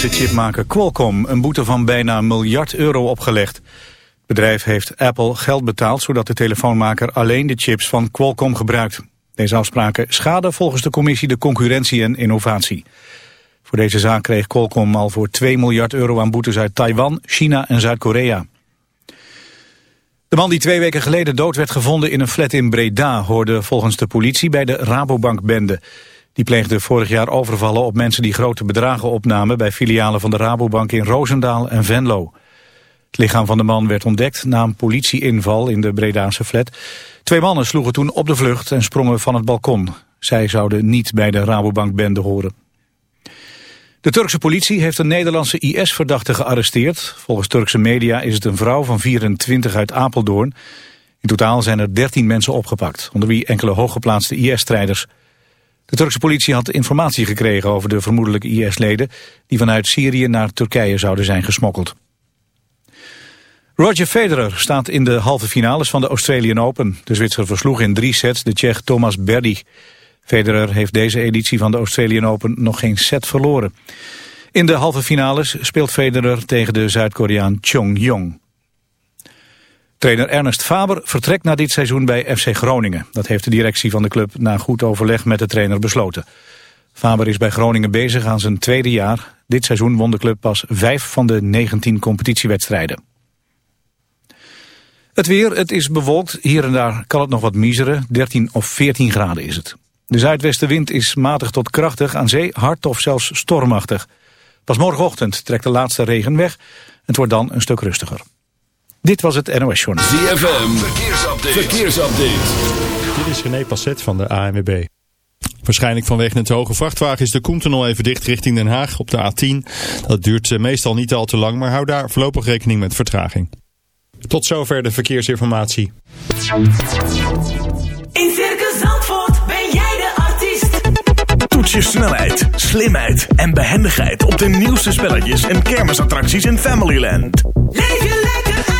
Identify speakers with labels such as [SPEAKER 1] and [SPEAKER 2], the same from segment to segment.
[SPEAKER 1] Chinese chipmaker Qualcomm een boete van bijna een miljard euro opgelegd. Het bedrijf heeft Apple geld betaald zodat de telefoonmaker alleen de chips van Qualcomm gebruikt. Deze afspraken schaden volgens de commissie de concurrentie en innovatie. Voor deze zaak kreeg Qualcomm al voor 2 miljard euro aan boetes uit Taiwan, China en Zuid-Korea. De man die twee weken geleden dood werd gevonden in een flat in Breda... hoorde volgens de politie bij de Rabobank-bende. Die pleegde vorig jaar overvallen op mensen die grote bedragen opnamen... bij filialen van de Rabobank in Roosendaal en Venlo. Het lichaam van de man werd ontdekt na een politieinval in de Bredaanse flat. Twee mannen sloegen toen op de vlucht en sprongen van het balkon. Zij zouden niet bij de Rabobank-bende horen. De Turkse politie heeft een Nederlandse IS-verdachte gearresteerd. Volgens Turkse media is het een vrouw van 24 uit Apeldoorn. In totaal zijn er 13 mensen opgepakt, onder wie enkele hooggeplaatste IS-strijders. De Turkse politie had informatie gekregen over de vermoedelijke IS-leden... die vanuit Syrië naar Turkije zouden zijn gesmokkeld. Roger Federer staat in de halve finales van de Australian Open. De Zwitser versloeg in drie sets de Tsjech Thomas Berdy. Federer heeft deze editie van de Australian Open nog geen set verloren. In de halve finales speelt Federer tegen de Zuid-Koreaan Chong Jong. Trainer Ernest Faber vertrekt na dit seizoen bij FC Groningen. Dat heeft de directie van de club na goed overleg met de trainer besloten. Faber is bij Groningen bezig aan zijn tweede jaar. Dit seizoen won de club pas vijf van de 19 competitiewedstrijden. Het weer, het is bewolkt. Hier en daar kan het nog wat miseren. 13 of 14 graden is het. De zuidwestenwind is matig tot krachtig, aan zee hard of zelfs stormachtig. Pas morgenochtend trekt de laatste regen weg. Het wordt dan een stuk rustiger. Dit was het NOS Journal.
[SPEAKER 2] ZFM, verkeersupdate. verkeersupdate.
[SPEAKER 3] Dit is René Passet van de ANWB. Waarschijnlijk vanwege een te hoge vrachtwagen is de Koentunnel even dicht richting Den Haag op de A10. Dat duurt eh, meestal niet al te lang, maar hou daar voorlopig rekening met vertraging. Tot zover de verkeersinformatie.
[SPEAKER 4] In Circus Zandvoort ben jij de artiest.
[SPEAKER 5] Toets je snelheid, slimheid en behendigheid op de nieuwste spelletjes en kermisattracties in Familyland.
[SPEAKER 4] Leef je lekker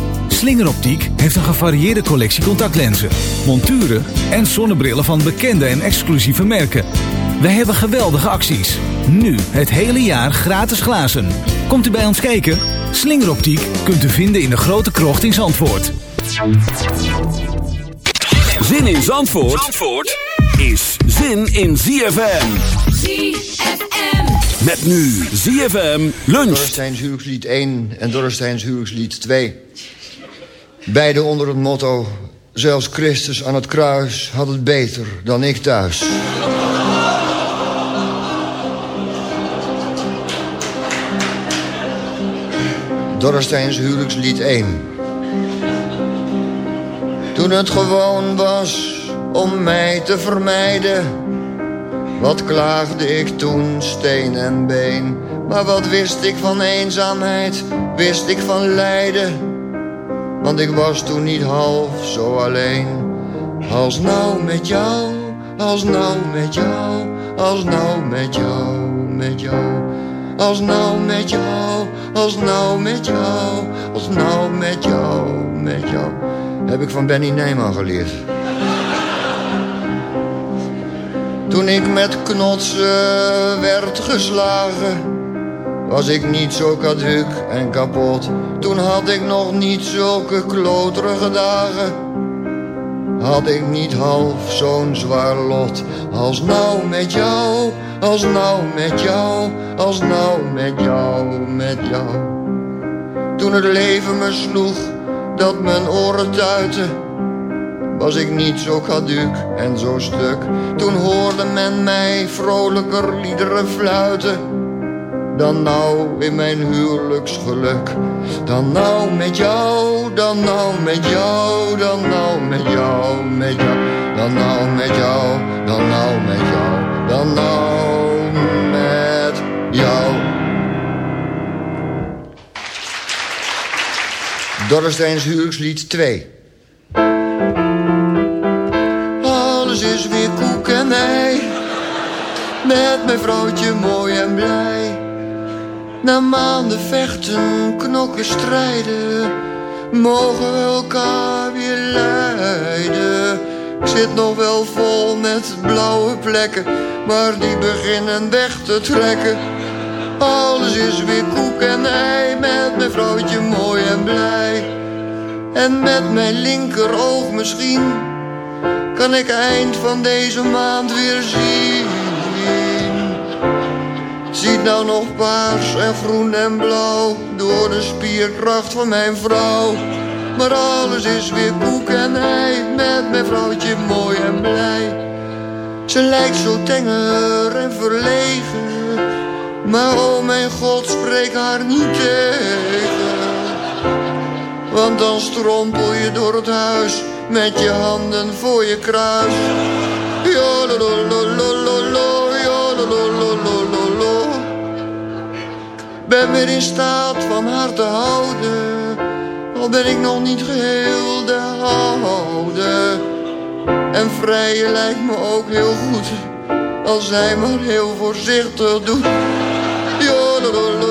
[SPEAKER 6] Slingeroptiek heeft een gevarieerde collectie contactlenzen, monturen en zonnebrillen van bekende en exclusieve merken. Wij hebben geweldige acties. Nu het hele jaar gratis glazen. Komt u bij ons kijken? Slingeroptiek kunt u vinden in de grote krocht in Zandvoort.
[SPEAKER 2] Zin in Zandvoort, Zandvoort is zin in ZFM.
[SPEAKER 4] ZFM.
[SPEAKER 2] Met nu ZFM lunch.
[SPEAKER 7] Dorresteins huwelijkslied 1 en Dorresteins huwelijkslied 2. Beide onder het motto... Zelfs Christus aan het kruis had het beter dan ik thuis. Dorresteins huwelijkslied 1. Toen het gewoon was om mij te vermijden... Wat klaagde ik toen, steen en been. Maar wat wist ik van eenzaamheid, wist ik van lijden. Want ik was toen niet half zo alleen. Als nou met jou, als nou met jou, als nou met jou, met jou. Als nou met jou, als nou met jou, als nou met jou, met jou. Heb ik van Benny Nijman geleerd. Toen ik met knotsen werd geslagen, was ik niet zo kaduk en kapot. Toen had ik nog niet zulke kloterige dagen. had ik niet half zo'n zwaar lot als nou met jou, als nou met jou, als nou met jou, met jou. Toen het leven me sloeg, dat mijn oren tuiten, was ik niet zo caduc en zo stuk. Toen hoorde men mij vrolijker liederen fluiten dan nou in mijn huwelijksgeluk. Dan nou met jou, dan nou met jou, dan nou met jou, met jou. Dan nou met jou, dan nou met jou, dan nou met jou. Dorresteins huwelijkslied 2. Alles is weer koek en ei. Met mijn vrouwtje mooi en blij. Na maanden vechten, knokken, strijden, mogen we elkaar weer leiden. Ik zit nog wel vol met blauwe plekken, maar die beginnen weg te trekken. Alles is weer koek en ei, met mijn vrouwtje mooi en blij. En met mijn linkeroog misschien, kan ik eind van deze maand weer zien. Ziet nou nog paars en groen en blauw Door de spierkracht van mijn vrouw. Maar alles is weer koek en ei Met mijn vrouwtje mooi en blij. Ze lijkt zo tenger en verlegen Maar oh mijn god, spreek haar niet tegen. Want dan strompel je door het huis Met je handen voor je kruis ben weer in staat van haar te houden, al ben ik nog niet geheel de oude. En vrijen lijkt me ook heel goed, als zij maar heel voorzichtig doet. Jolololololo,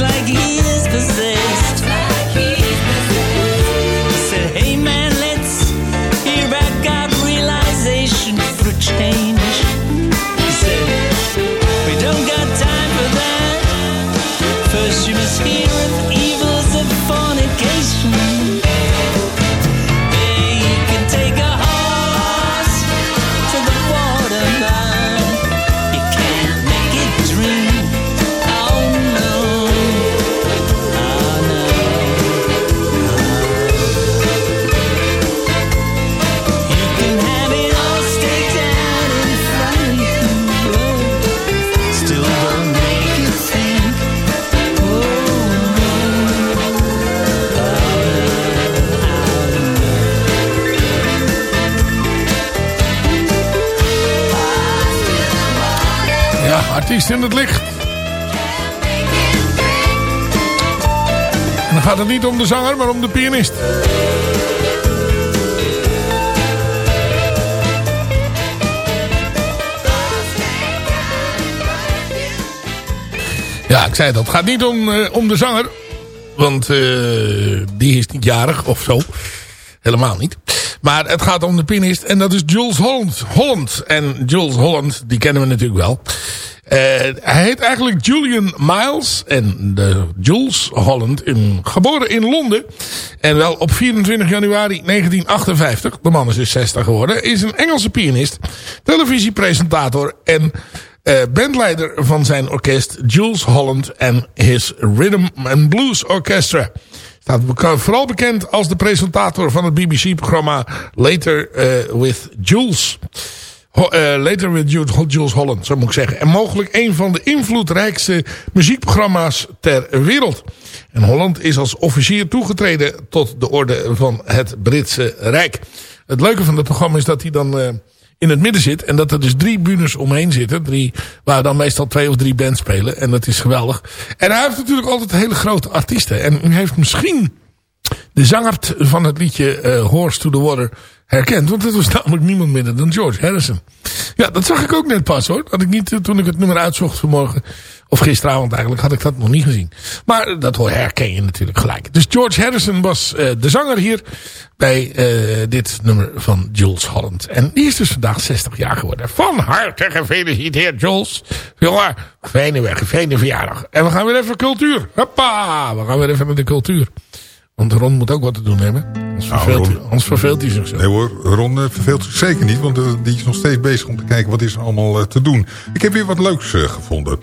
[SPEAKER 8] like artiest in het licht. En dan gaat het niet om de zanger, maar om de pianist. Ja, ik zei dat. Het gaat niet om, eh, om de zanger. Want eh, die is niet jarig of zo. Helemaal niet. Maar het gaat om de pianist. En dat is Jules Holland. Holland. En Jules Holland, die kennen we natuurlijk wel. Hij heet eigenlijk Julian Miles. En de Jules Holland, in, geboren in Londen. En wel op 24 januari 1958. De man is dus 60 geworden. Is een Engelse pianist. Televisiepresentator. En eh, bandleider van zijn orkest Jules Holland en his Rhythm and Blues Orchestra. Staat vooral bekend als de presentator van het BBC-programma Later eh, with Jules. Ho- eh, Later with Jules, Holland, zo moet ik zeggen. En mogelijk een van de invloedrijkste muziekprogramma's ter wereld. En Holland is als officier toegetreden tot de orde van het Britse Rijk. Het leuke van het programma is dat hij dan eh, in het midden zit. En dat er dus drie bunes omheen zitten. Drie, waar dan meestal twee of drie bands spelen. En dat is geweldig. En hij heeft natuurlijk altijd hele grote artiesten. En u heeft misschien de zanger van het liedje eh, Horse to the Water herkend. Want het was namelijk niemand minder dan George Harrison. Ja, dat zag ik ook net pas hoor. Had ik niet eh, toen ik het nummer uitzocht vanmorgen. Of gisteravond eigenlijk had ik dat nog niet gezien. Maar dat hoor- herken je natuurlijk gelijk. Dus George Harrison was eh, de zanger hier bij eh, dit nummer van Jules Holland. En die is dus vandaag 60 jaar geworden. Van harte gefeliciteerd Jules. Jongen, fijne, fijne verjaardag. En we gaan weer even cultuur. Hoppa, we gaan weer even met de cultuur. Want Ron moet ook wat te doen hebben. Anders
[SPEAKER 9] Nou,
[SPEAKER 8] verveelt,
[SPEAKER 9] Ron-
[SPEAKER 8] hij, anders verveelt hij zich zo.
[SPEAKER 9] Nee hoor, Ron eh, verveelt zich zeker niet, want eh, die is nog steeds bezig om te kijken wat is er allemaal eh, te doen. Ik heb weer wat leuks gevonden.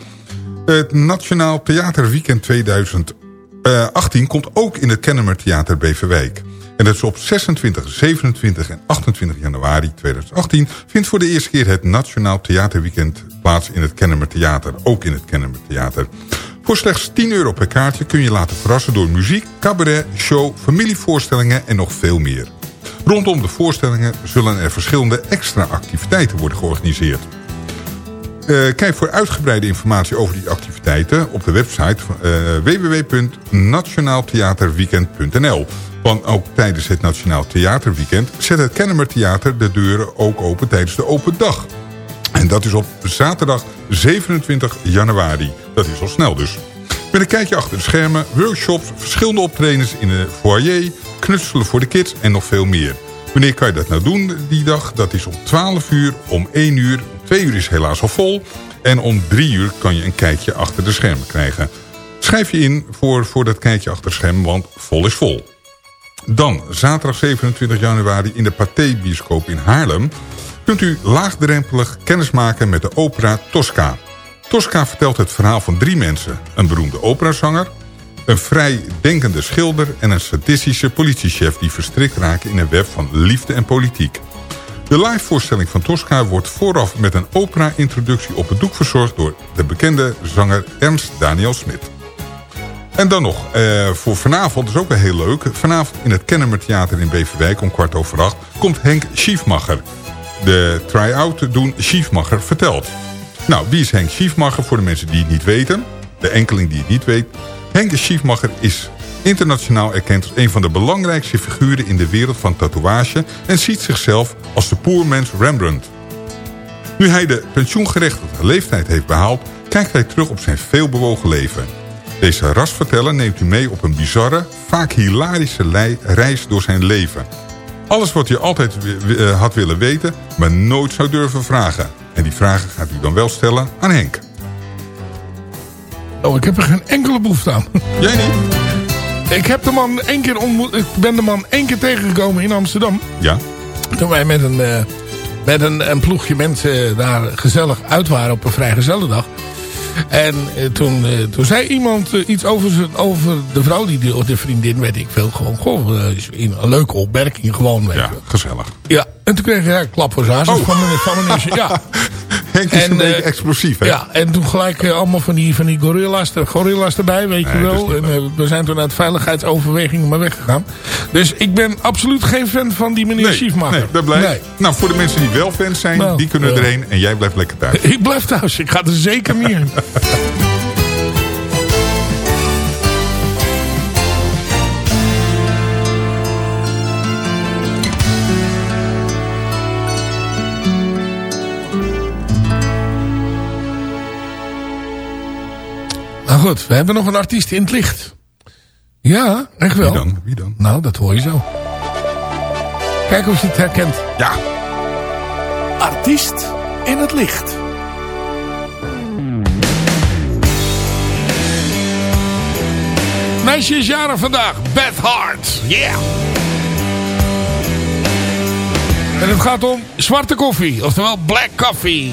[SPEAKER 9] Het Nationaal Theaterweekend 2018 komt ook in het Kennemer Theater Beverwijk. En dat is op 26, 27 en 28 januari 2018 vindt voor de eerste keer het Nationaal Theaterweekend plaats in het Kennemer Theater. Ook in het Kennemer Theater. Voor slechts 10 euro per kaartje kun je laten verrassen door muziek, cabaret, show, familievoorstellingen en nog veel meer. Rondom de voorstellingen zullen er verschillende extra activiteiten worden georganiseerd. Eh, kijk voor uitgebreide informatie over die activiteiten op de website uh, www.nationaaltheaterweekend.nl. Want ook tijdens het Nationaal Theaterweekend zet het Kennemer Theater de deuren ook open tijdens de open dag. En dat is op zaterdag 27 januari. Dat is al snel dus. Met een kijkje achter de schermen, workshops, verschillende optredens in de foyer, knutselen voor de kids en nog veel meer. Wanneer kan je dat nou doen die dag? Dat is om 12 uur, om 1 uur, 2 uur is helaas al vol. En om 3 uur kan je een kijkje achter de schermen krijgen. Schrijf je in voor, voor dat kijkje achter de schermen, want vol is vol. Dan, zaterdag 27 januari in de Pathé-bioscoop in Haarlem... kunt u laagdrempelig kennismaken met de opera Tosca. Tosca vertelt het verhaal van drie mensen. Een beroemde operazanger, een vrij denkende schilder... en een sadistische politiechef die verstrikt raken in een web van liefde en politiek. De live-voorstelling van Tosca wordt vooraf met een opera-introductie op het doek verzorgd... door de bekende zanger Ernst Daniel Smit. En dan nog, eh, voor vanavond is ook wel heel leuk. Vanavond in het Kennemer Theater in Beverwijk om kwart over acht... komt Henk Schiefmacher. De try-out doen Schiefmacher vertelt. Nou, wie is Henk Schiefmacher voor de mensen die het niet weten? De enkeling die het niet weet. Henk Schiefmacher is internationaal erkend als een van de belangrijkste figuren in de wereld van tatoeage... en ziet zichzelf als de poormens Rembrandt. Nu hij de pensioengerechtigde leeftijd heeft behaald... kijkt hij terug op zijn veelbewogen leven... Deze rasverteller neemt u mee op een bizarre, vaak hilarische reis door zijn leven. Alles wat u altijd uh, had willen weten, maar nooit zou durven vragen. En die vragen gaat u dan wel stellen aan Henk.
[SPEAKER 10] Oh, ik heb er geen enkele behoefte aan.
[SPEAKER 9] Jij niet?
[SPEAKER 10] Ik heb de man één keer ontmoet. Ik ben de man één keer tegengekomen in Amsterdam.
[SPEAKER 9] Ja.
[SPEAKER 10] Toen wij met een, eh, met een, een ploegje mensen daar gezellig uit waren op een vrijgezellendag. En eh, toen, eh, toen zei iemand eh, iets over, over de vrouw, die, de, of de vriendin, weet ik veel. Gewoon, goh, is een leuke opmerking gewoon. Weet
[SPEAKER 9] Ja, gezellig.
[SPEAKER 10] ja, en toen kreeg hij een klap voor zijn
[SPEAKER 9] Oh.
[SPEAKER 10] van meneer, van meneer ja.
[SPEAKER 9] Henk is
[SPEAKER 10] En,
[SPEAKER 9] een beetje
[SPEAKER 10] eh,
[SPEAKER 9] explosief, hè?
[SPEAKER 10] Ja, en toen gelijk eh, allemaal van die, van die gorilla's, gorilla's erbij, weet je
[SPEAKER 9] Nee,
[SPEAKER 10] wel. En eh, we zijn toen uit veiligheidsoverwegingen maar weggegaan. Dus ik ben absoluut geen fan van die meneer
[SPEAKER 9] Nee,
[SPEAKER 10] Schiefmacher.
[SPEAKER 9] nee, dat blijft.
[SPEAKER 10] Nee.
[SPEAKER 9] Nou, voor de mensen die wel fans zijn,
[SPEAKER 10] Nou,
[SPEAKER 9] die kunnen erheen en jij blijft lekker thuis.
[SPEAKER 10] Ik blijf thuis, ik ga er zeker niet in. goed, we hebben nog een artiest in het licht. Ja, echt wel.
[SPEAKER 9] Wie dan? Wie dan?
[SPEAKER 10] Nou, dat hoor je zo. Kijk of je het herkent.
[SPEAKER 9] Ja.
[SPEAKER 10] Artiest in het licht. Meisje is jarig vandaag. Beth Hart. Yeah. En het gaat om zwarte koffie. Oftewel black coffee.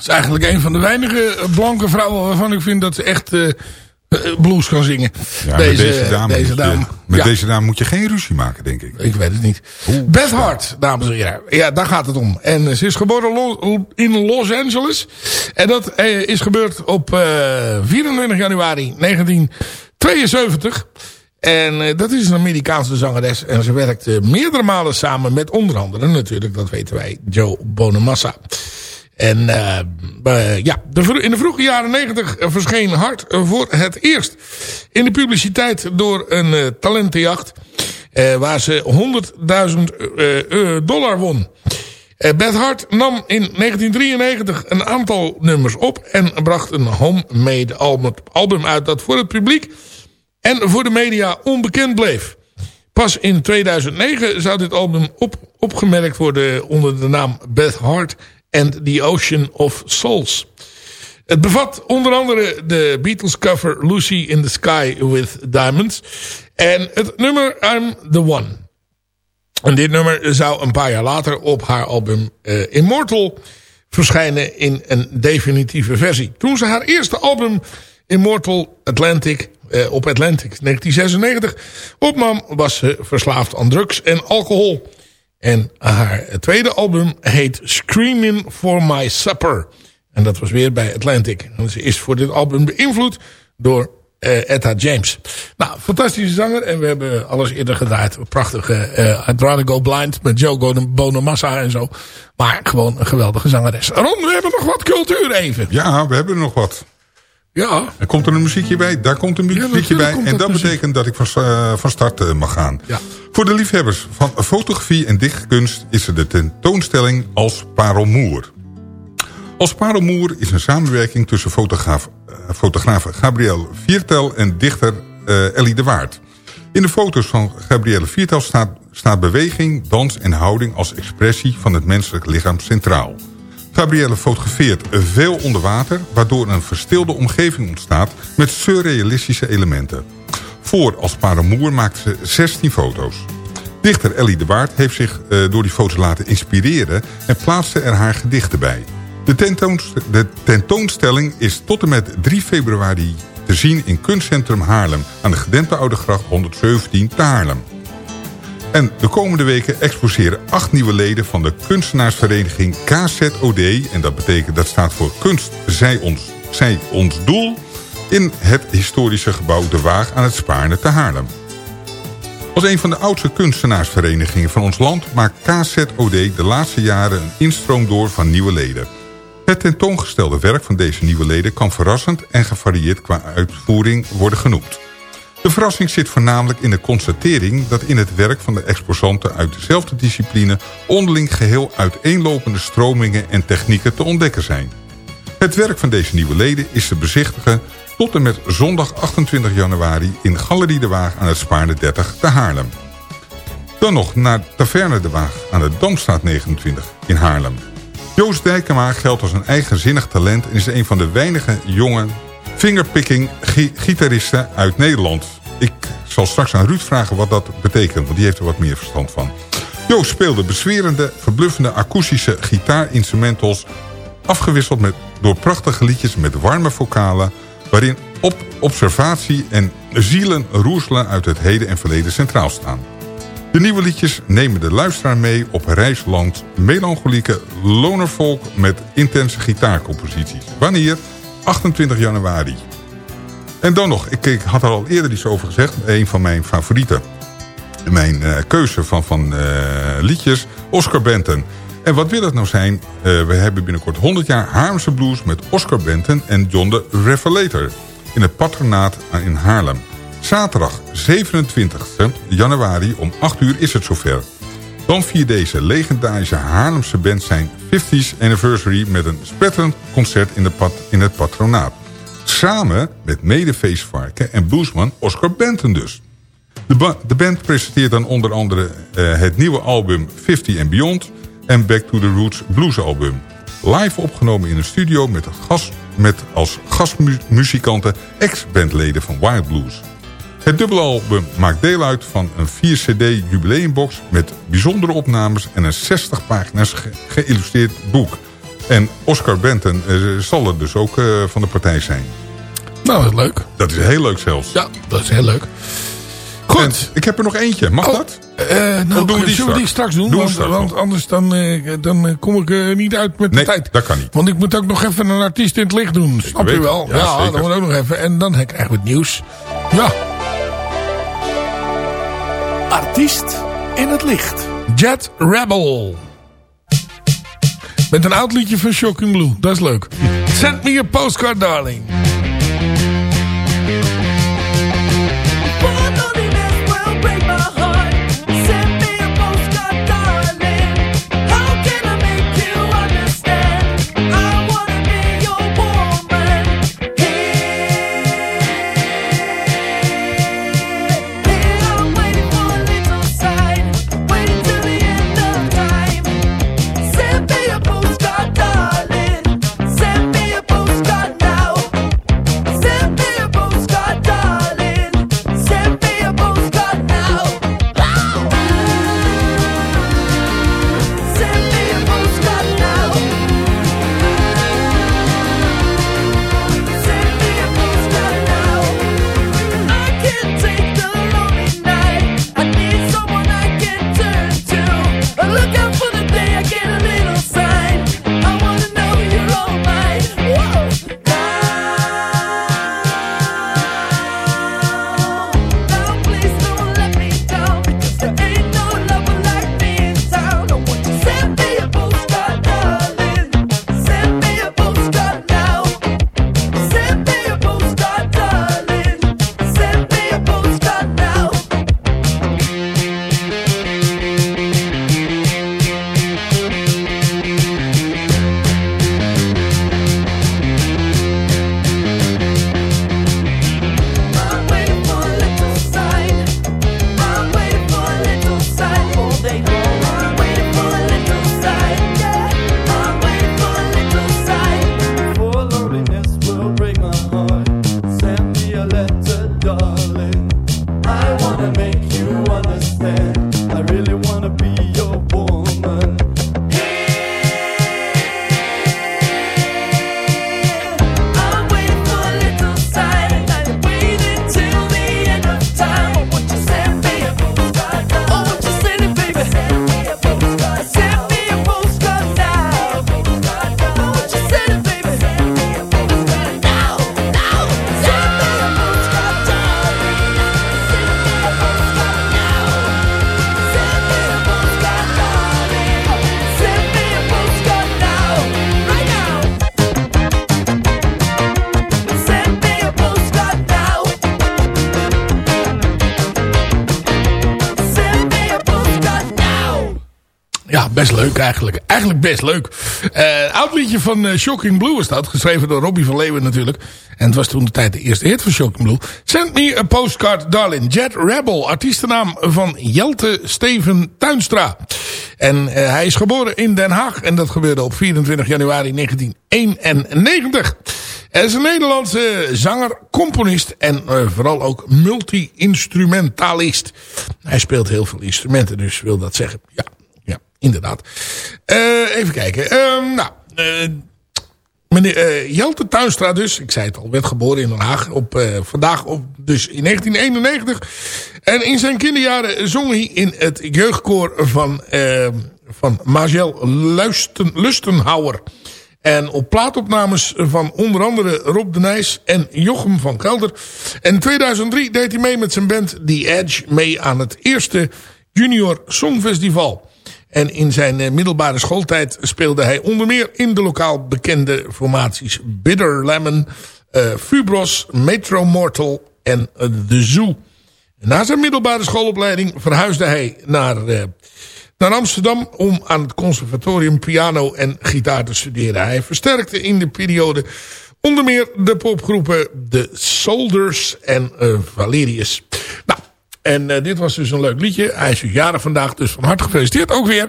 [SPEAKER 11] Is
[SPEAKER 8] eigenlijk een van de weinige blanke vrouwen waarvan ik vind dat ze echt eh, eh, blues kan zingen.
[SPEAKER 9] Ja, deze dame,
[SPEAKER 8] deze dame.
[SPEAKER 9] Je, met
[SPEAKER 8] Ja.
[SPEAKER 9] deze dame moet je geen ruzie maken, denk ik.
[SPEAKER 8] Ik weet het niet. Beth Hart, dames en heren. Ja, daar gaat het om. En eh, ze is geboren in Los Angeles. En dat eh, is gebeurd op eh, 24 januari 1972. En eh, dat is een Amerikaanse zangeres. En ze werkt eh, meerdere malen samen met onder andere natuurlijk, dat weten wij, Joe Bonamassa. En eh, eh, ja, in de vroege jaren negentig verscheen Hart voor het eerst in de publiciteit door een eh, talentenjacht. waar ze 100.000 eh, eh, dollar won. Beth Hart nam in 1993 een aantal nummers op en bracht een homemade album uit dat voor het publiek en voor de media onbekend bleef. Pas in 2009 zou dit album op, opgemerkt worden onder de naam Beth Hart and the Ocean of Souls. Het bevat onder andere de Beatles cover Lucy in the Sky with Diamonds en het nummer I'm the One. En dit nummer zou een paar jaar later op haar album eh, Immortal verschijnen in een definitieve versie. Toen ze haar eerste album Immortal Atlantic eh, op Atlantic 1996 opnam, was ze verslaafd aan drugs en alcohol. En haar tweede album heet Screaming for My Supper. En dat was weer bij Atlantic. Ze is voor dit album beïnvloed door eh Etta James. Nou, fantastische zanger. En we hebben alles eerder gedraaid. Prachtige eh I'd Rather Go Blind met Joe Bonamassa en zo. Maar gewoon een geweldige zangeres. Ron, we hebben nog wat cultuur even.
[SPEAKER 9] Ja, we hebben nog wat.
[SPEAKER 8] Ja.
[SPEAKER 9] Er komt er een muziekje bij, daar komt een muziekje bij. En
[SPEAKER 8] dat muziek.
[SPEAKER 9] betekent dat ik van, eh, van start eh, mag gaan.
[SPEAKER 8] Ja.
[SPEAKER 9] Voor de liefhebbers van fotografie en dichtkunst is er de tentoonstelling Als Parelmoer. Als Parelmoer is een samenwerking tussen fotograaf, eh, fotograaf Gabriel Viertel en dichter Ellie de Waard. In de foto's van Gabrielle Viertel staat, staat beweging, dans en houding als expressie van het menselijk lichaam centraal. Gabrielle fotografeert veel onder water, waardoor een verstilde omgeving ontstaat met surrealistische elementen. Voor Als Paramoer maakte ze 16 foto's. Dichter Ellie de Waard heeft zich eh, door die foto's laten inspireren en plaatste er haar gedichten bij. De, de tentoonstelling is tot en met 3 februari te zien in Kunstcentrum Haarlem aan de Gedempte Oudegracht 117 te Haarlem. En de komende weken exposeren acht nieuwe leden van de kunstenaarsvereniging KZOD. En dat betekent, dat staat voor Kunst Zij Ons, zij ons Doel. In het historische gebouw De Waag aan het Spaarne te Haarlem. Als een van de oudste kunstenaarsverenigingen van ons land... maakt KZOD de laatste jaren een instroom door van nieuwe leden. Het tentoongestelde werk van deze nieuwe leden... kan verrassend en gevarieerd qua uitvoering worden genoemd. De verrassing zit voornamelijk in de constatering dat in het werk van de exposanten uit dezelfde discipline onderling geheel uiteenlopende stromingen en technieken te ontdekken zijn. Het werk van deze nieuwe leden is te bezichtigen tot en met zondag 28 januari in Galerie de Waag aan het Spaarne 30 te Haarlem. Dan nog naar Taverne de Waag aan de Damstraat 29 in Haarlem. Joost Dijkema geldt als een eigenzinnig talent en is een van de weinige jonge fingerpicking gi- gitaristen uit Nederland. Ik zal straks aan Ruud vragen wat dat betekent, want die heeft er wat meer verstand van. Joost speelde bezwerende, verbluffende akoestische gitaarinstrumentals... afgewisseld met, door prachtige liedjes met warme vocalen... waarin op observatie en zielen roerselen uit het heden en verleden centraal staan. De nieuwe liedjes nemen de luisteraar mee op reis langs melancholieke lonervolk met intense gitaarcomposities. Wanneer? 28 januari. En dan nog, ik, ik had er al eerder iets over gezegd, een van mijn favorieten. Mijn eh, keuze van, van eh, liedjes, Oscar Benton. En wat wil het nou zijn? Eh, we hebben binnenkort 100 jaar Haarlemse blues met Oscar Benton en John de Revelator. In het patronaat in Haarlem. Zaterdag 27 januari om 8 uur is het zover. Dan viert deze legendarische Haarlemse band zijn 50th anniversary... met een spetterend concert in, in het patronaat. Samen met medefeestvarken en bluesman Oscar Benton dus. De, ba- de band presenteert dan onder andere eh, het nieuwe album 50 and Beyond... en Back to the Roots Blues album. Live opgenomen in een studio met, gas, met als gastmuzikanten ex-bandleden van Wild Blues. Het dubbelalbum maakt deel uit van een 4-cd jubileumbox... met bijzondere opnames en een 60 pagina's ge- geïllustreerd boek. En Oscar Benton eh, zal er dus ook eh, van de partij zijn.
[SPEAKER 8] Nou, dat is leuk.
[SPEAKER 9] Dat is heel leuk zelfs.
[SPEAKER 8] Ja, dat is heel leuk. Goed.
[SPEAKER 9] En ik heb er nog eentje. Mag
[SPEAKER 8] Oh,
[SPEAKER 9] dat?
[SPEAKER 8] Eh, nou,
[SPEAKER 9] doen we die
[SPEAKER 8] zullen we die
[SPEAKER 9] straks?
[SPEAKER 8] doen? Want
[SPEAKER 9] straks
[SPEAKER 8] want
[SPEAKER 9] nog.
[SPEAKER 8] anders dan, dan kom ik niet uit met de tijd.
[SPEAKER 9] dat kan niet.
[SPEAKER 8] Want ik moet ook nog even een artiest in het licht doen. Snap je wel?
[SPEAKER 9] Ja,
[SPEAKER 8] Ja, dat moet ook nog even. En dan krijgen we het nieuws. Ja.
[SPEAKER 5] Artiest in het licht.
[SPEAKER 8] Jet Rebel. Met een oud liedje van Shocking Blue. Dat is leuk.
[SPEAKER 4] Send me a postcard, darling.
[SPEAKER 8] Ja, best leuk eigenlijk. Eigenlijk best leuk. Eh oud liedje van eh, Shocking Blue is dat. Geschreven door Robbie van Leeuwen natuurlijk. En het was toen de tijd de eerste hit van Shocking Blue. Send me a postcard, darling. Jet Rebel. Artiestennaam van Jelte Steven Tuinstra. En eh, hij is geboren in Den Haag. En dat gebeurde op 24 januari 1991. Hij is een Nederlandse zanger, componist en vooral ook multi-instrumentalist. Hij speelt heel veel instrumenten, dus wil dat zeggen. Ja inderdaad. Eh, even kijken. Ehm, nou, eh, meneer eh, Jelte Tuinstra dus, ik zei het al, werd geboren in Den Haag. Op, vandaag op, dus in 1991. En in zijn kinderjaren zong hij in het jeugdkoor van, eh, van Magel Lustenhouwer. En op plaatopnames van onder andere Rob de Nijs en Jochem van Gelder. En in 2003 deed hij mee met zijn band The Edge mee aan het eerste Junior Songfestival. En in zijn eh, middelbare schooltijd speelde hij onder meer in de lokaal bekende formaties Bitter Lemon, eh, Fubros, Metro Mortal en eh, The Zoo. Na zijn middelbare schoolopleiding verhuisde hij naar, naar Amsterdam om aan het conservatorium piano en gitaar te studeren. Hij versterkte in de periode onder meer de popgroepen The Soldiers en Valerius. Nou, en eh, dit was dus een leuk liedje. Hij is dus jaren vandaag, dus van harte gefeliciteerd ook weer.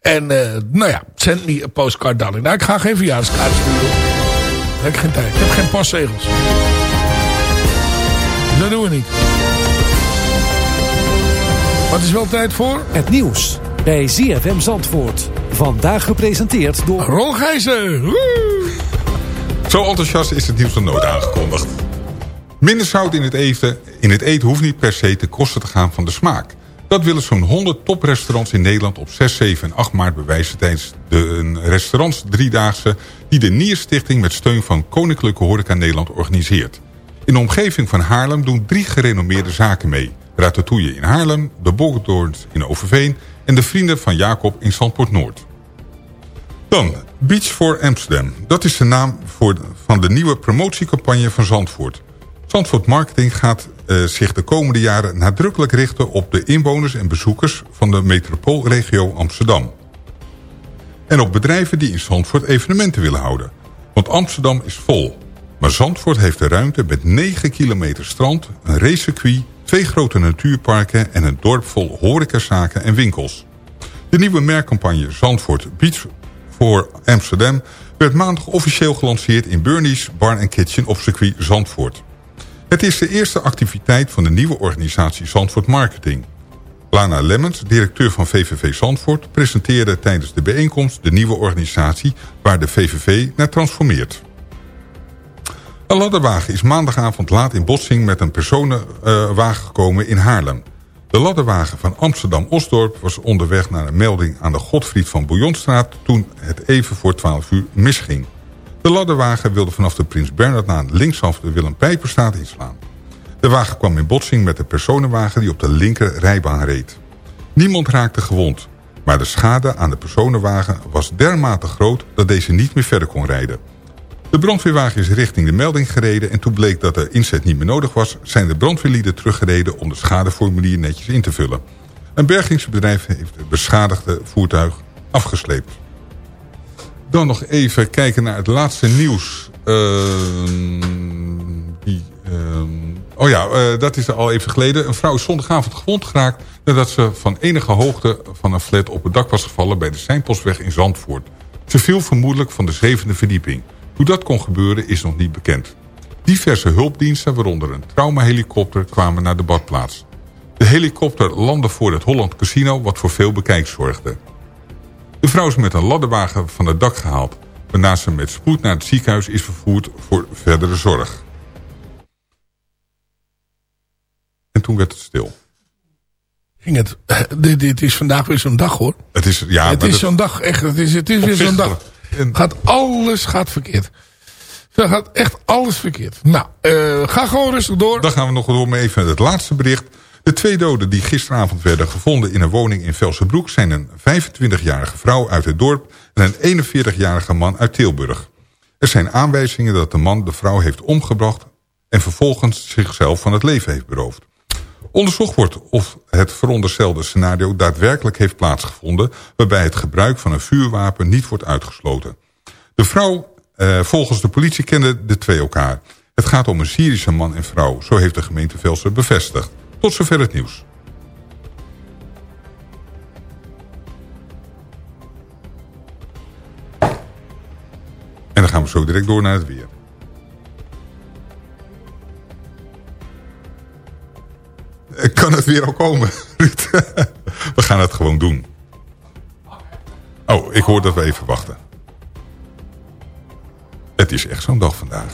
[SPEAKER 8] En eh, nou ja, send me a postcard darling. Nou, ik ga geen verjaardagskaarten sturen. Ik heb geen tijd. Ik heb geen postzegels. Dat doen we niet. Wat is wel tijd voor?
[SPEAKER 5] Het nieuws bij ZFM Zandvoort.
[SPEAKER 12] Vandaag gepresenteerd door...
[SPEAKER 8] Ron Gijzen.
[SPEAKER 9] Zo enthousiast is het nieuws dan nooit aangekondigd. Minder zout in het, eten, in het eten hoeft niet per se ten koste te gaan van de smaak. Dat willen zo'n 100 toprestaurants in Nederland op 6, 7 en 8 maart bewijzen... tijdens de restaurants driedaagse die de Nierstichting met steun van Koninklijke Horeca Nederland organiseert. In de omgeving van Haarlem doen drie gerenommeerde zaken mee. Ratatouille in Haarlem, de Bokkendoorns in Overveen... en de Vrienden van Jacob in Zandpoort Noord. Dan, Beach for Amsterdam. Dat is de naam voor, van de nieuwe promotiecampagne van Zandvoort. Zandvoort Marketing gaat eh, zich de komende jaren nadrukkelijk richten... op de inwoners en bezoekers van de metropoolregio Amsterdam. En op bedrijven die in Zandvoort evenementen willen houden. Want Amsterdam is vol. Maar Zandvoort heeft de ruimte met 9 kilometer strand, een racecircuit... twee grote natuurparken en een dorp vol horecazaken en winkels. De nieuwe merkcampagne Zandvoort Beach voor Amsterdam... werd maandag officieel gelanceerd in Bernie's Bar Kitchen op circuit Zandvoort. Het is de eerste activiteit van de nieuwe organisatie Zandvoort Marketing. Lana Lemmens, directeur van VVV Zandvoort... presenteerde tijdens de bijeenkomst de nieuwe organisatie... waar de VVV naar transformeert. Een ladderwagen is maandagavond laat in botsing met een personenwagen gekomen in Haarlem. De ladderwagen van Amsterdam-Osdorp was onderweg naar een melding aan de Godfried van Bouillonstraat... toen het even voor 12 uur misging. De ladderwagen wilde vanaf de Prins Bernhardlaan linksaf de Willem Pijperstraat inslaan. De wagen kwam in botsing met de personenwagen die op de linker rijbaan reed. Niemand raakte gewond, maar de schade aan de personenwagen was dermate groot dat deze niet meer verder kon rijden. De brandweerwagen is richting de melding gereden en toen bleek dat de inzet niet meer nodig was... zijn de brandweerlieden teruggereden om de schadeformulier netjes in te vullen. Een bergingsbedrijf heeft het beschadigde voertuig afgesleept. Dan nog even kijken naar het laatste nieuws. Ehm, die, ehm, oh ja, eh, dat is al even geleden. Een vrouw is zondagavond gewond geraakt... nadat ze van enige hoogte van een flat op het dak was gevallen... bij de Seinpostweg in Zandvoort. Ze viel vermoedelijk van de zevende verdieping. Hoe dat kon gebeuren is nog niet bekend. Diverse hulpdiensten, waaronder een traumahelikopter, kwamen naar de badplaats. De helikopter landde voor het Holland Casino, wat voor veel bekijks zorgde. De vrouw is met een ladderwagen van het dak gehaald... waarna ze met spoed naar het ziekenhuis is vervoerd voor verdere zorg. En toen werd het stil.
[SPEAKER 8] Ging het, eh, dit, dit is vandaag weer zo'n dag hoor.
[SPEAKER 9] Het is, ja,
[SPEAKER 8] het is zo'n dag, echt. Het is, het is weer zo'n dag. Gaat, alles gaat verkeerd. Er gaat echt alles verkeerd. Nou, eh, ga gewoon rustig door.
[SPEAKER 9] Dan gaan we nog door met even het laatste bericht. De twee doden die gisteravond werden gevonden in een woning in Velsenbroek... zijn een 25-jarige vrouw uit het dorp en een 41-jarige man uit Tilburg. Er zijn aanwijzingen dat de man de vrouw heeft omgebracht... en vervolgens zichzelf van het leven heeft beroofd. Onderzocht wordt of het veronderstelde scenario daadwerkelijk heeft plaatsgevonden... waarbij het gebruik van een vuurwapen niet wordt uitgesloten. De vrouw, eh, volgens de politie, kende de twee elkaar. Het gaat om een Syrische man en vrouw, zo heeft de gemeente Velsen bevestigd. Tot zover het nieuws. En dan gaan we zo direct door naar het weer. Eh, Kan het weer al komen, Ruud? We gaan het gewoon doen. Oh, ik hoor dat we even wachten. Het is echt zo'n dag vandaag.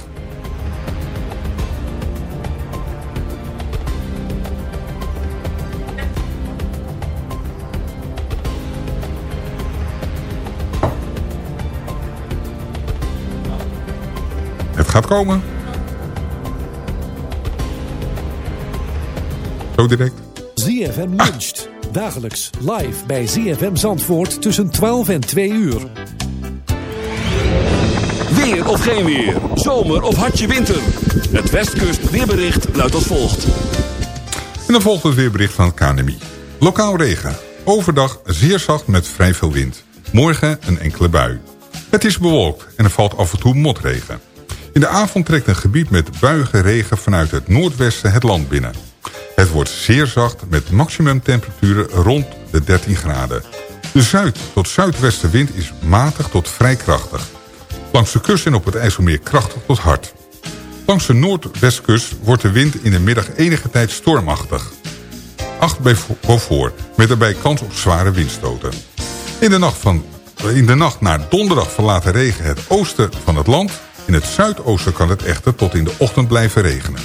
[SPEAKER 9] Gaat komen. Zo direct.
[SPEAKER 12] ZFM luncht. Dagelijks live bij ZFM Zandvoort tussen 12 en 2 uur.
[SPEAKER 2] Weer of geen weer. Zomer of hartje winter. Het Westkust weerbericht luidt als volgt.
[SPEAKER 9] En dan volgt het weerbericht van het KNMI. Lokaal regen. Overdag zeer zacht met vrij veel wind. Morgen een enkele bui. Het is bewolkt en er valt af en toe motregen. In de avond trekt een gebied met buiige regen vanuit het noordwesten het land binnen. Het wordt zeer zacht met maximumtemperaturen rond de 13 graden. De zuid- tot zuidwestenwind is matig tot vrij krachtig. Langs de kust en op het IJsselmeer krachtig tot hard. Langs de noordwestkust wordt de wind in de middag enige tijd stormachtig. 8 bij Beaufort, met daarbij kans op zware windstoten. In de nacht van in de nacht naar donderdag verlaat de regen het oosten van het land. In het zuidoosten kan het echter tot in de ochtend blijven regenen.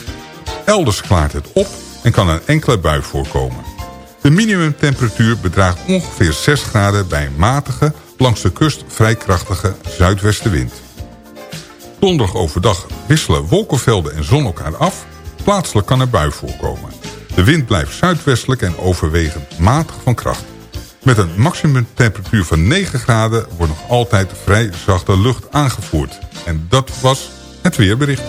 [SPEAKER 9] Elders klaart het op en kan een enkele bui voorkomen. De minimumtemperatuur bedraagt ongeveer 6 graden bij een matige, langs de kust vrij krachtige zuidwestenwind. Donderdag overdag wisselen wolkenvelden en zon elkaar af. Plaatselijk kan er bui voorkomen. De wind blijft zuidwestelijk en overwegend matig van kracht. Met een maximumtemperatuur van 9 graden wordt nog altijd vrij zachte lucht aangevoerd. En dat was het weerbericht.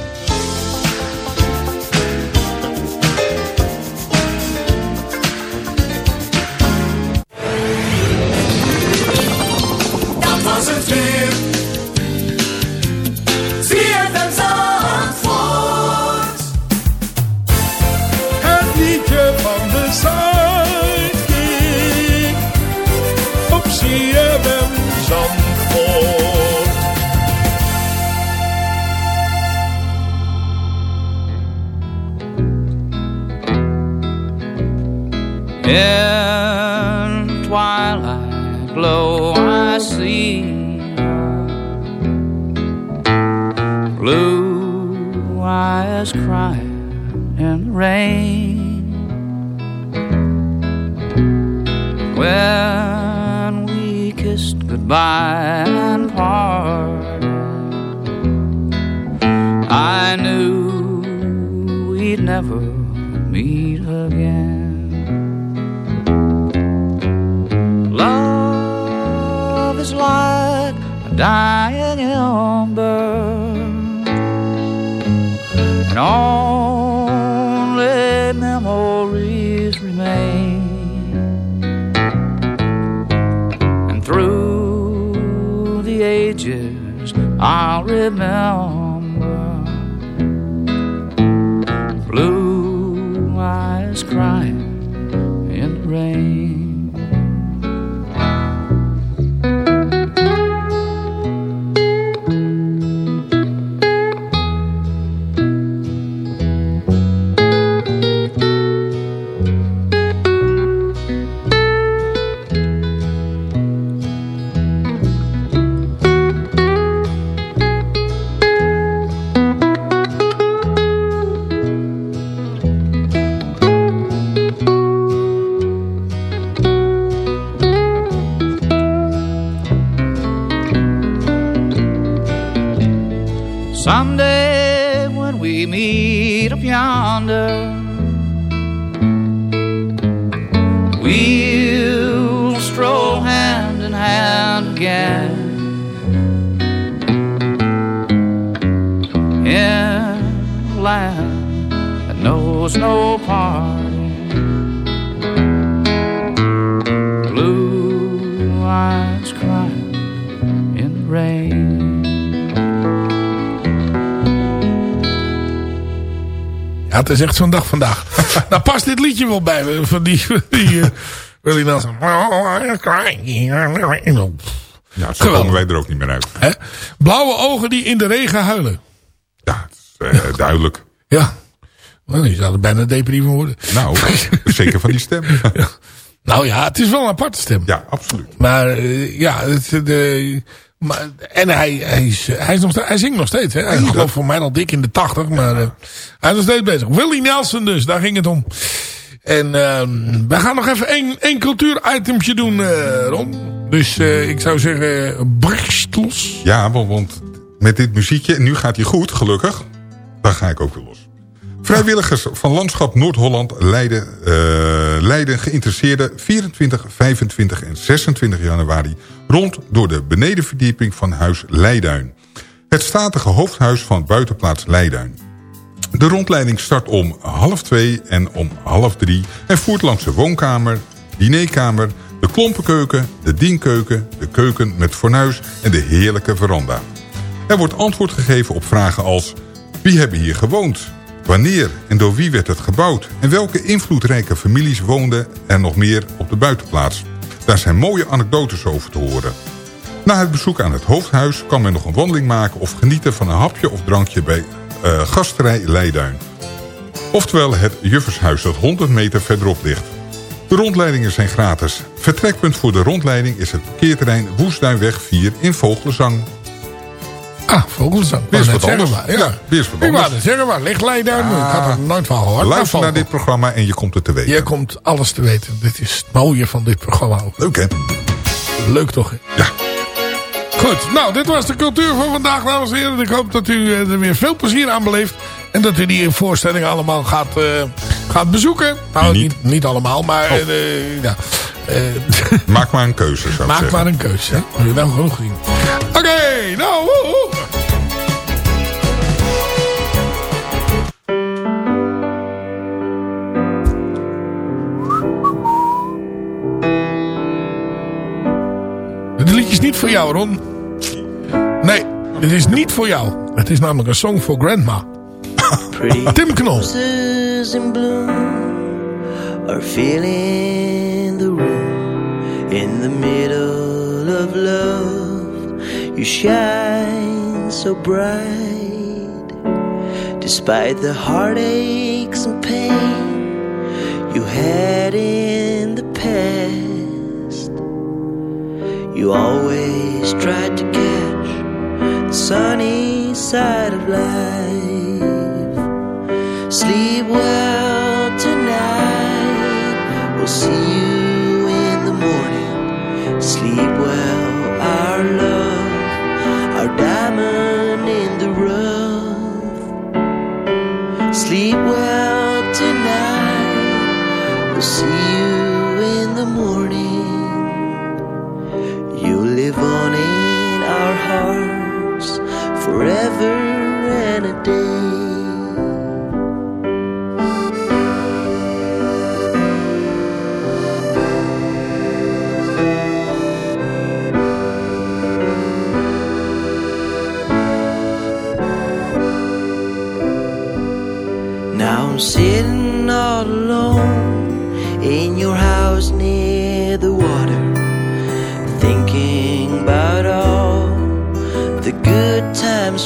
[SPEAKER 8] Ja, het is echt zo'n dag vandaag. nou past dit liedje wel bij me. Van die, die uh, Willie Nelson.
[SPEAKER 9] Ja, zo komen wij er ook niet meer uit.
[SPEAKER 8] Hè? Blauwe ogen die in de regen huilen.
[SPEAKER 9] Ja, het is, eh, duidelijk.
[SPEAKER 8] Ja. Nou, je zou er bijna depressief van worden.
[SPEAKER 9] Nou, zeker van die stem.
[SPEAKER 8] Nou ja, het is wel een aparte stem.
[SPEAKER 9] Ja, absoluut.
[SPEAKER 8] Maar eh, ja, het, de, maar, en hij, hij, is, hij, is nog, hij zingt nog steeds. Hè? Hij is geloof voor mij al dik in de tachtig. Maar eh, hij is nog steeds bezig. Willie Nelson dus, daar ging het om. En ehm wij gaan nog even één, één cultuuritemtje doen, Ron. Dus eh, ik zou zeggen, barst los.
[SPEAKER 9] Ja, want, met dit muziekje, en nu gaat hij goed, gelukkig. Dan ga ik ook weer los. Vrijwilligers van Landschap Noord-Holland leiden, eh, leiden geïnteresseerden 24, 25 en 26 januari rond door de benedenverdieping van Huis Leiduin. Het statige hoofdhuis van buitenplaats Leiduin. De rondleiding start om half twee en om half drie... en voert langs de woonkamer, dinerkamer, de klompenkeuken... de dienkeuken, de keuken met fornuis en de heerlijke veranda. Er wordt antwoord gegeven op vragen als... wie hebben hier gewoond? Wanneer en door wie werd het gebouwd? En welke invloedrijke families woonden er nog meer op de buitenplaats? Daar zijn mooie anekdotes over te horen. Na het bezoek aan het hoofdhuis kan men nog een wandeling maken... of genieten van een hapje of drankje bij eh, gasterij Leiduin. Oftewel het Juffershuis dat 100 meter verderop ligt. De rondleidingen zijn gratis. Vertrekpunt voor de rondleiding is het parkeerterrein Woestduinweg 4 in Vogelzang.
[SPEAKER 8] Ah.
[SPEAKER 9] Weer eens
[SPEAKER 8] Ik
[SPEAKER 9] wat anders.
[SPEAKER 8] maar,
[SPEAKER 9] Ja, weer eens wat
[SPEAKER 8] Ik wou zeggen, waar ligt Leiden? ik had er nooit van gehoord.
[SPEAKER 9] Luister
[SPEAKER 8] Maar
[SPEAKER 9] naar dit programma en je komt het te weten.
[SPEAKER 8] Je komt alles te weten. Dit is het mooie van dit programma ook.
[SPEAKER 9] Leuk hè?
[SPEAKER 8] Leuk toch? hè?
[SPEAKER 9] Ja.
[SPEAKER 8] Goed, nou, dit was de cultuur van vandaag, dames en heren. Ik hoop dat u eh, er weer veel plezier aan beleeft. En dat u die voorstellingen allemaal gaat, eh, gaat bezoeken. Nou,
[SPEAKER 9] Niet.
[SPEAKER 8] niet, niet allemaal, maar...
[SPEAKER 9] Oh.
[SPEAKER 8] eh, ja. Eh,
[SPEAKER 9] Maak maar een keuze zou ik
[SPEAKER 8] maak
[SPEAKER 9] zeggen.
[SPEAKER 8] maar een keuze. hè. Heb je nou genoeg gezien? Oké, nou... woe, woe. Dit liedje is niet voor jou, Ron. Nee, dit is niet voor jou. Het is namelijk een song voor grandma. Tim Knol.
[SPEAKER 13] in bloom are room in the middle of love you shine so bright despite the heartaches and pain you had in the past you always tried to catch the sunny side of life Sleep well tonight. We'll see you forever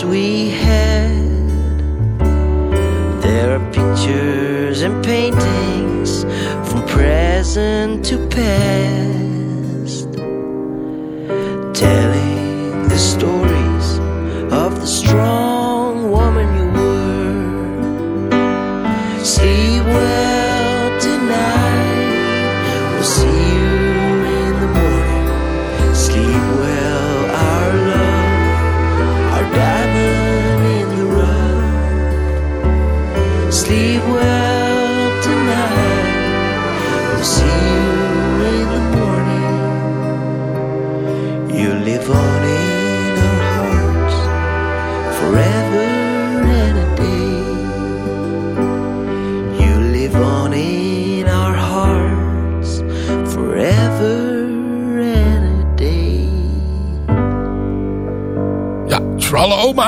[SPEAKER 13] we had. There are pictures and paintings from present to past,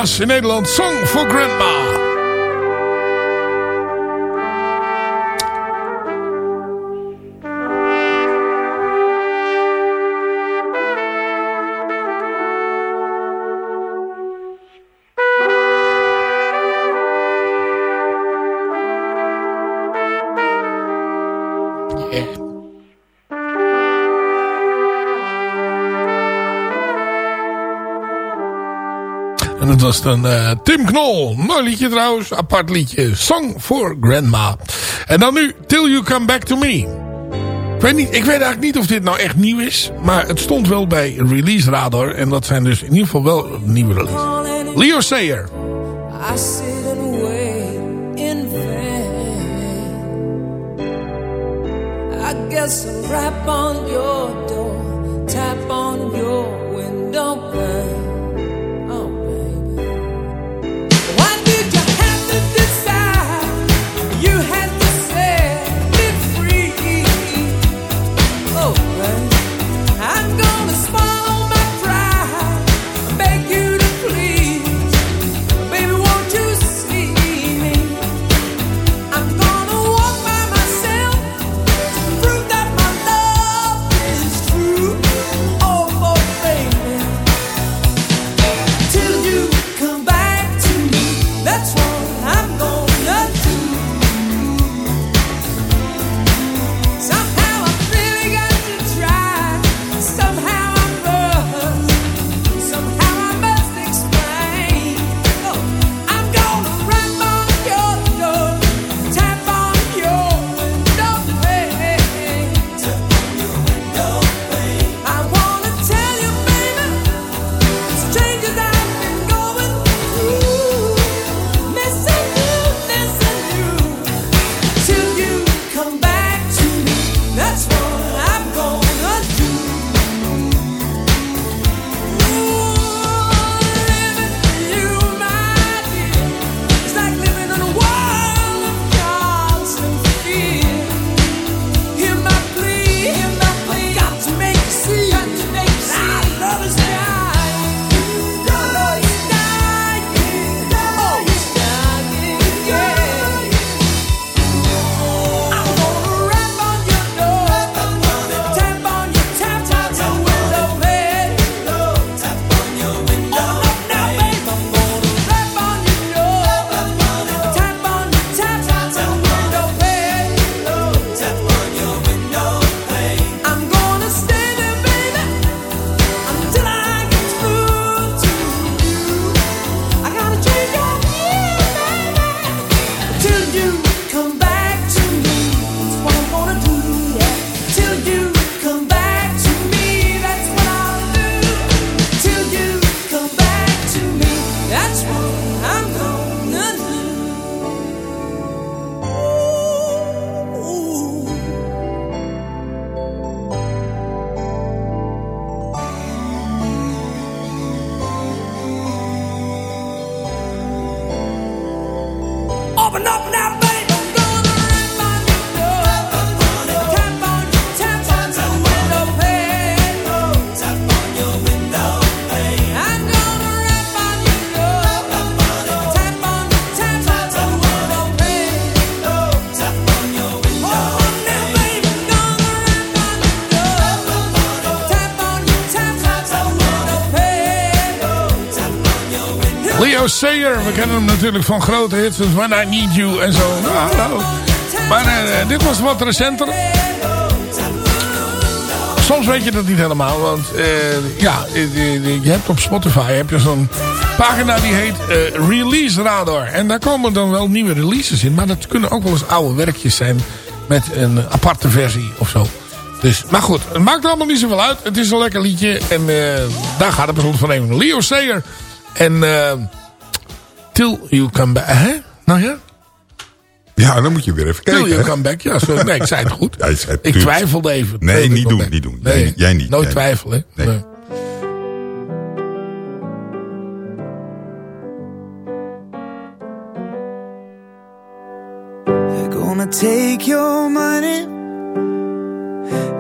[SPEAKER 13] in
[SPEAKER 8] Nederland. Song for Grandma. Dan eh, Tim Knol. Mooi liedje trouwens. Apart liedje. Song for Grandma. En dan nu Till You Come Back To Me. Ik weet, niet, ik weet eigenlijk niet of dit nou echt nieuw is. Maar het stond wel bij Release Radar. En dat zijn dus in ieder geval wel nieuwe releases. Leo Sayer.
[SPEAKER 4] I sit and wait in vain. I guess I'll rap on your
[SPEAKER 8] We kennen hem natuurlijk van grote hits als When I Need You en zo. Nou. Maar eh, dit was wat recenter. Soms weet je dat niet helemaal, want eh, ja, eh, je hebt op Spotify heb je zo'n pagina die heet Release Radar. En daar komen dan wel nieuwe releases in, maar dat kunnen ook wel eens oude werkjes zijn met een aparte versie of zo. Dus, maar goed, het maakt allemaal niet zoveel uit. Het is een lekker liedje en daar gaat het bijvoorbeeld van even. Leo Sayer en Till You Come Back. Hè? Nou ja?
[SPEAKER 9] Ja, dan moet je weer even kijken.
[SPEAKER 8] Till You
[SPEAKER 9] hè?
[SPEAKER 8] Come Back. Ja, sorry. Nee, ik zei het goed.
[SPEAKER 9] Ja, zei het
[SPEAKER 8] ik twijfelde even.
[SPEAKER 9] Nee, niet
[SPEAKER 8] Come
[SPEAKER 9] doen,
[SPEAKER 8] Back.
[SPEAKER 9] niet doen.
[SPEAKER 8] Nee,
[SPEAKER 9] Jij- jij niet.
[SPEAKER 8] Nooit
[SPEAKER 9] Jij
[SPEAKER 8] twijfelen. hè?
[SPEAKER 9] Nee.
[SPEAKER 8] Nee.
[SPEAKER 14] They're gonna take your money.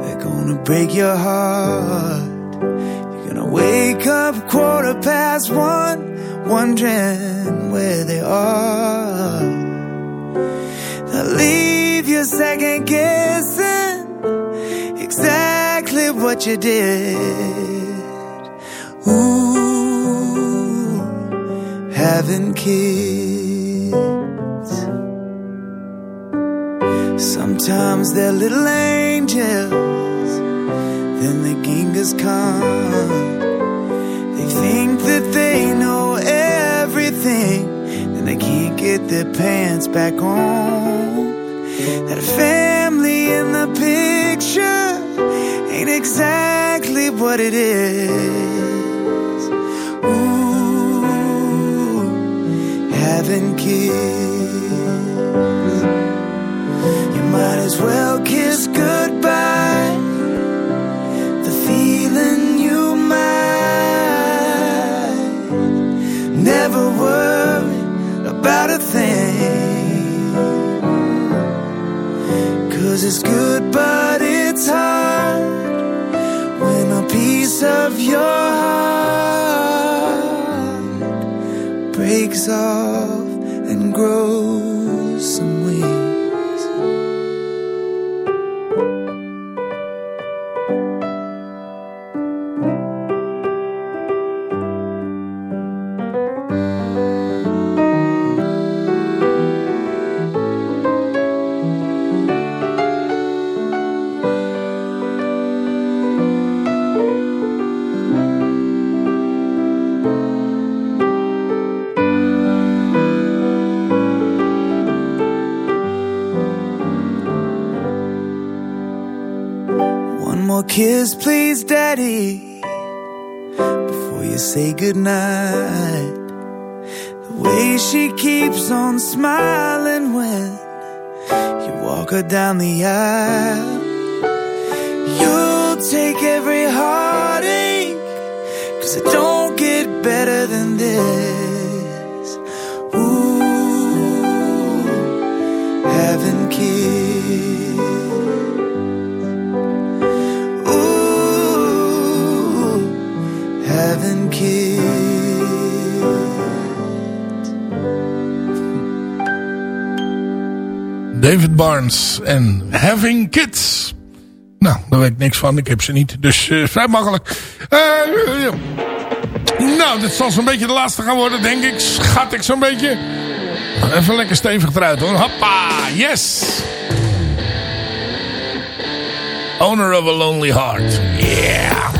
[SPEAKER 14] They're gonna break your heart. You're gonna wake up quarter past one, wondering where they are. They'll leave you second guessing exactly what you did. Ooh, having kids. Sometimes they're little angels, then the Genghis Khan. They think that they back on. That family in the picture ain't exactly what it is. Ooh, having kids. You might as well kiss Cause it's good, but it's hard when a piece of your heart breaks off she keeps on smiling when you walk her down the aisle. You'll take every heartache, cause it don't get better than this.
[SPEAKER 8] Barnes en Having Kids. Nou, daar weet ik niks van. Ik heb ze niet. Dus eh, vrij makkelijk. Eh, nou, dit zal zo'n beetje de laatste gaan worden, denk ik. Schat ik zo'n beetje. Even lekker stevig eruit hoor. Hoppa, yes. Owner of a Lonely Heart. Yeah.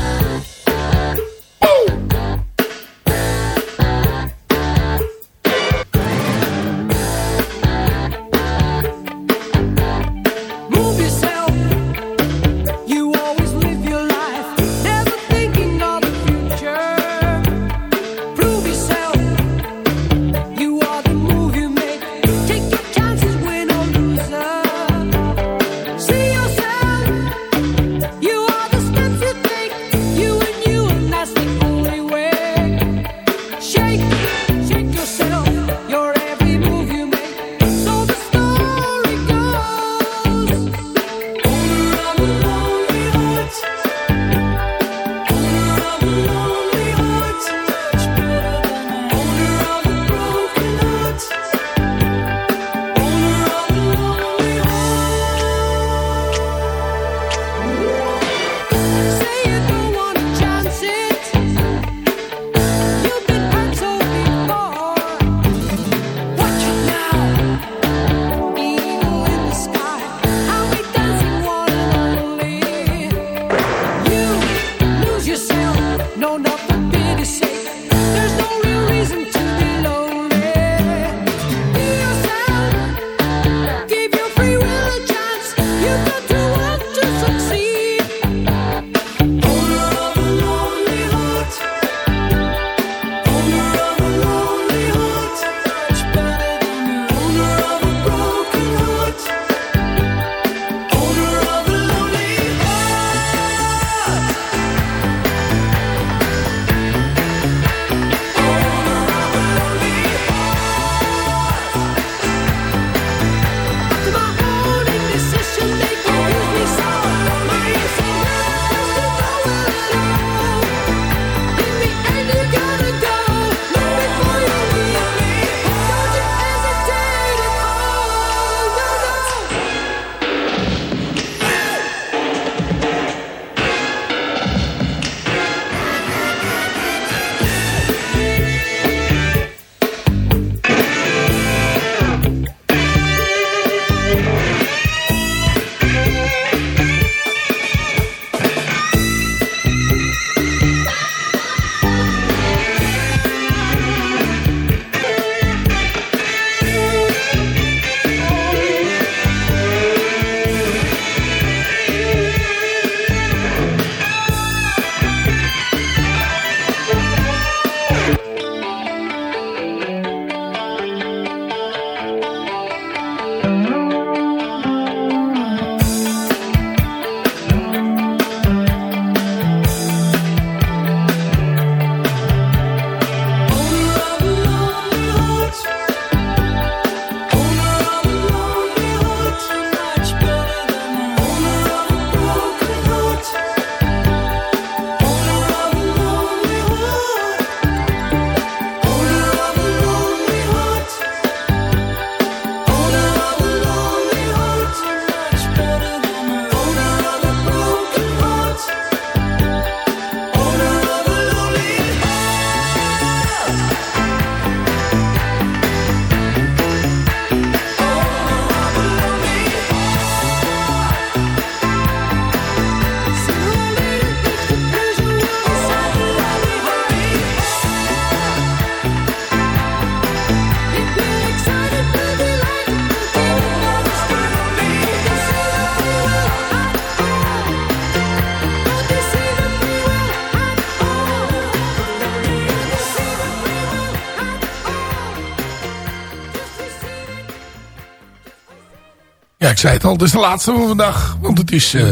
[SPEAKER 8] Zei het al, dit is de laatste van vandaag. Want het is eh,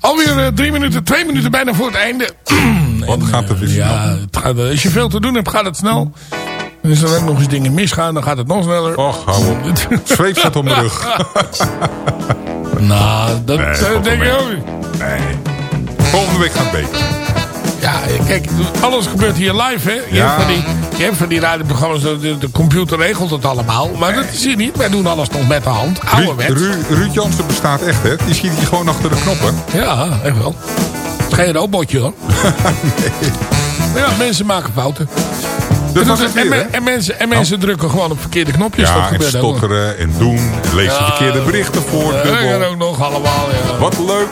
[SPEAKER 8] alweer eh, drie minuten, twee minuten bijna voor het einde.
[SPEAKER 9] Wat gaat er weer snel?
[SPEAKER 8] Ja, het gaat, eh, als je veel te doen hebt, gaat het snel. En als er ook nog eens dingen misgaan, dan gaat het nog sneller.
[SPEAKER 9] Och, hou op. Zweep staat op mijn rug.
[SPEAKER 8] nou, dat
[SPEAKER 9] Nee,
[SPEAKER 8] eh, denk ik ook.
[SPEAKER 9] Nee. Volgende week gaat het beter.
[SPEAKER 8] Ja, kijk, alles gebeurt hier live, hè. Je,
[SPEAKER 9] Ja.
[SPEAKER 8] hebt, van die, je hebt van die radioprogramma's, de, de, de computer regelt het allemaal. Maar dat is hier niet. Wij doen alles nog met de hand. Ouderwets.
[SPEAKER 9] Ru- Ruud Jansen bestaat echt, hè? Die schiet hier gewoon achter de knoppen.
[SPEAKER 8] Ja, echt wel. Het is geen robotje, hoor. Maar Ja, mensen maken fouten.
[SPEAKER 9] Dat
[SPEAKER 8] En, dat- en, me- mensen, en mensen drukken gewoon op verkeerde knopjes. dat
[SPEAKER 9] Ja, en stotteren en doen. En lees de verkeerde berichten voor.
[SPEAKER 8] Ja, en ook nog allemaal, ja.
[SPEAKER 9] Wat leuk.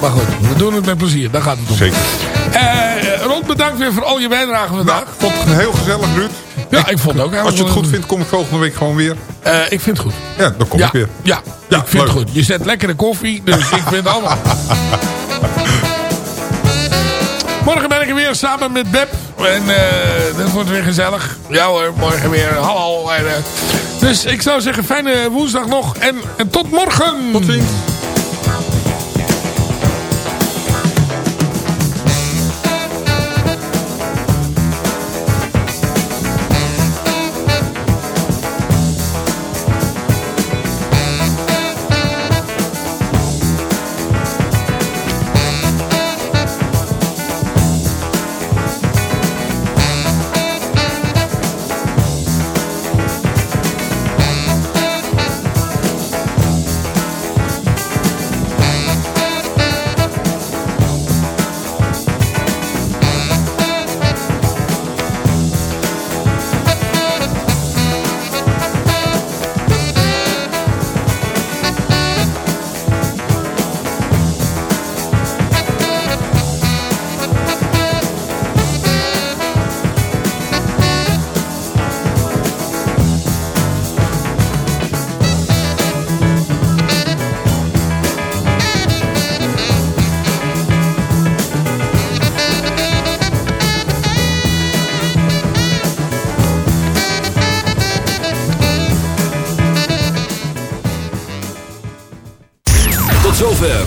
[SPEAKER 8] Maar goed, we doen het met plezier. Daar gaat het om.
[SPEAKER 9] Zeker.
[SPEAKER 8] Bedankt weer voor al je bijdragen vandaag.
[SPEAKER 9] Vond het heel gezellig, Ruud.
[SPEAKER 8] ja, ik vond het ook.
[SPEAKER 9] Als je het goed vindt, kom ik volgende week gewoon weer.
[SPEAKER 8] Eh, ik vind het goed.
[SPEAKER 9] Ja, dan kom
[SPEAKER 8] ja,
[SPEAKER 9] ik weer.
[SPEAKER 8] Ja,
[SPEAKER 9] Ja,
[SPEAKER 8] ik vind het goed. Je zet lekkere koffie, dus ik vind het allemaal. Morgen ben ik er weer samen met Beb. En eh dat wordt weer gezellig. Ja hoor, morgen weer. Hallo. En, dus ik zou zeggen, fijne woensdag nog. En, en tot morgen.
[SPEAKER 9] Tot ziens.